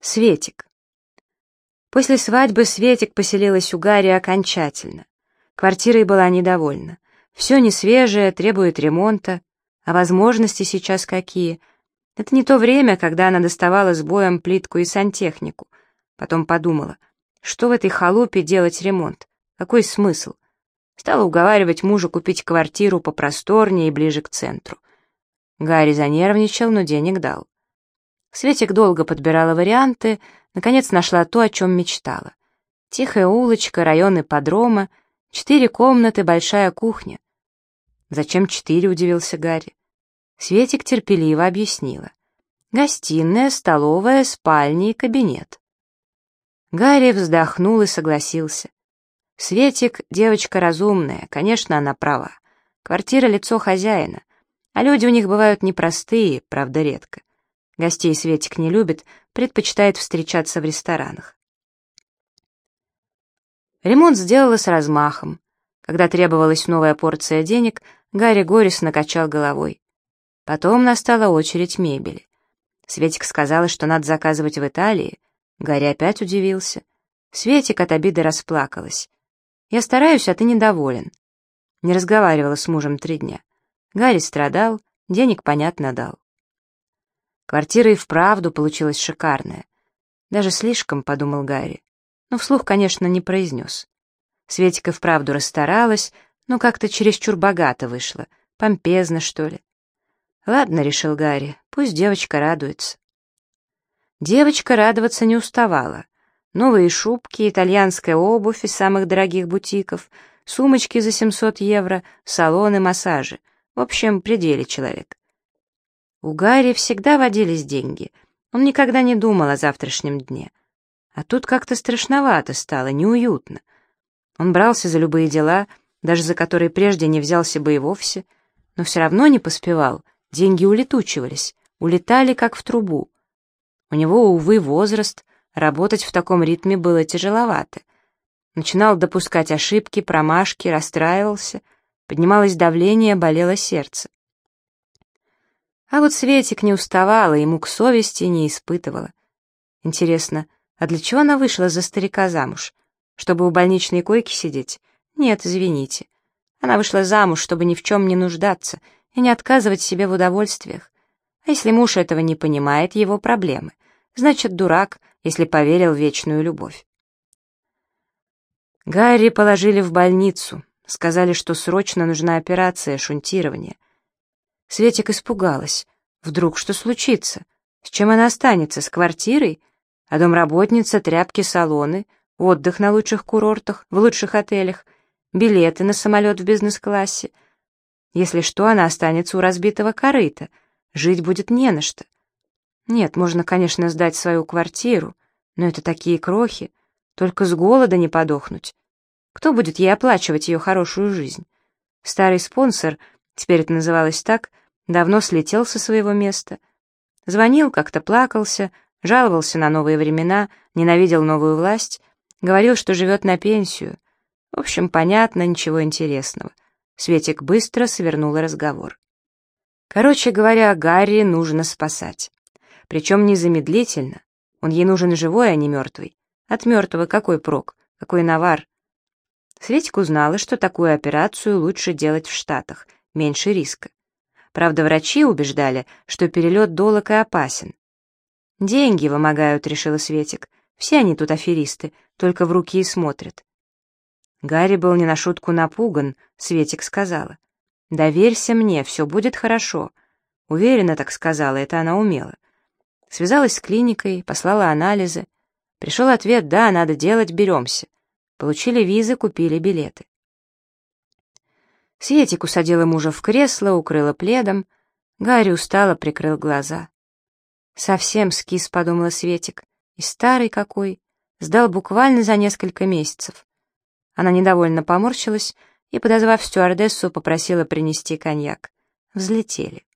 Светик. После свадьбы Светик поселилась у Гарри окончательно. Квартирой была недовольна. Все несвежее, требует ремонта. А возможности сейчас какие? Это не то время, когда она доставала с боем плитку и сантехнику. Потом подумала, что в этой халупе делать ремонт? Какой смысл? Стала уговаривать мужа купить квартиру попросторнее и ближе к центру. Гарри занервничал, но денег дал. Светик долго подбирала варианты, наконец нашла то, о чем мечтала. Тихая улочка, район ипподрома, четыре комнаты, большая кухня. «Зачем четыре?» — удивился Гарри. Светик терпеливо объяснила. «Гостиная, столовая, спальня и кабинет». Гарри вздохнул и согласился. Светик — девочка разумная, конечно, она права. Квартира — лицо хозяина, а люди у них бывают непростые, правда, редко. Гостей Светик не любит, предпочитает встречаться в ресторанах. Ремонт сделала с размахом. Когда требовалась новая порция денег, Гарри горестно качал головой. Потом настала очередь мебели. Светик сказала, что надо заказывать в Италии. Гарри опять удивился. Светик от обиды расплакалась. «Я стараюсь, а ты недоволен». Не разговаривала с мужем три дня. Гарри страдал, денег, понятно, дал. Квартира и вправду получилась шикарная. Даже слишком, подумал Гарри. Но вслух, конечно, не произнес. Светика вправду расстаралась, но как-то чересчур богато вышла. Помпезно, что ли. Ладно, решил Гарри, пусть девочка радуется. Девочка радоваться не уставала. Новые шубки, итальянская обувь из самых дорогих бутиков, сумочки за 700 евро, салоны, массажи. В общем, пределе человек. У Гарри всегда водились деньги. Он никогда не думал о завтрашнем дне. А тут как-то страшновато стало, неуютно. Он брался за любые дела, даже за которые прежде не взялся бы и вовсе, но все равно не поспевал, деньги улетучивались, улетали как в трубу. У него, увы, возраст, работать в таком ритме было тяжеловато. Начинал допускать ошибки, промашки, расстраивался, поднималось давление, болело сердце. А вот Светик не уставала и мук совести не испытывала. Интересно, а для чего она вышла за старика замуж? Чтобы у больничной койки сидеть? Нет, извините. Она вышла замуж, чтобы ни в чем не нуждаться и не отказывать себе в удовольствиях. А если муж этого не понимает, его проблемы. Значит, дурак, если поверил в вечную любовь. Гарри положили в больницу. Сказали, что срочно нужна операция, шунтирование — Светик испугалась. Вдруг что случится? С чем она останется? С квартирой? А домработница, тряпки, салоны, отдых на лучших курортах, в лучших отелях, билеты на самолет в бизнес-классе. Если что, она останется у разбитого корыта. Жить будет не на что. Нет, можно, конечно, сдать свою квартиру, но это такие крохи. Только с голода не подохнуть. Кто будет ей оплачивать ее хорошую жизнь? Старый спонсор — теперь это называлось так, давно слетел со своего места. Звонил, как-то плакался, жаловался на новые времена, ненавидел новую власть, говорил, что живет на пенсию. В общем, понятно, ничего интересного. Светик быстро свернул разговор. Короче говоря, Гарри нужно спасать. Причем незамедлительно. Он ей нужен живой, а не мертвый. От мертвого какой прок, какой навар? Светик узнала, что такую операцию лучше делать в Штатах, меньше риска. Правда, врачи убеждали, что перелет долог и опасен. «Деньги вымогают», — решила Светик. «Все они тут аферисты, только в руки и смотрят». Гарри был не на шутку напуган, Светик сказала. «Доверься мне, все будет хорошо». Уверенно так сказала, это она умела. Связалась с клиникой, послала анализы. Пришел ответ «Да, надо делать, беремся». Получили визы, купили билеты. Светик усадила мужа в кресло, укрыла пледом. Гарри устало прикрыл глаза. «Совсем скис», — подумала Светик. «И старый какой. Сдал буквально за несколько месяцев». Она недовольно поморщилась и, подозвав стюардессу, попросила принести коньяк. Взлетели.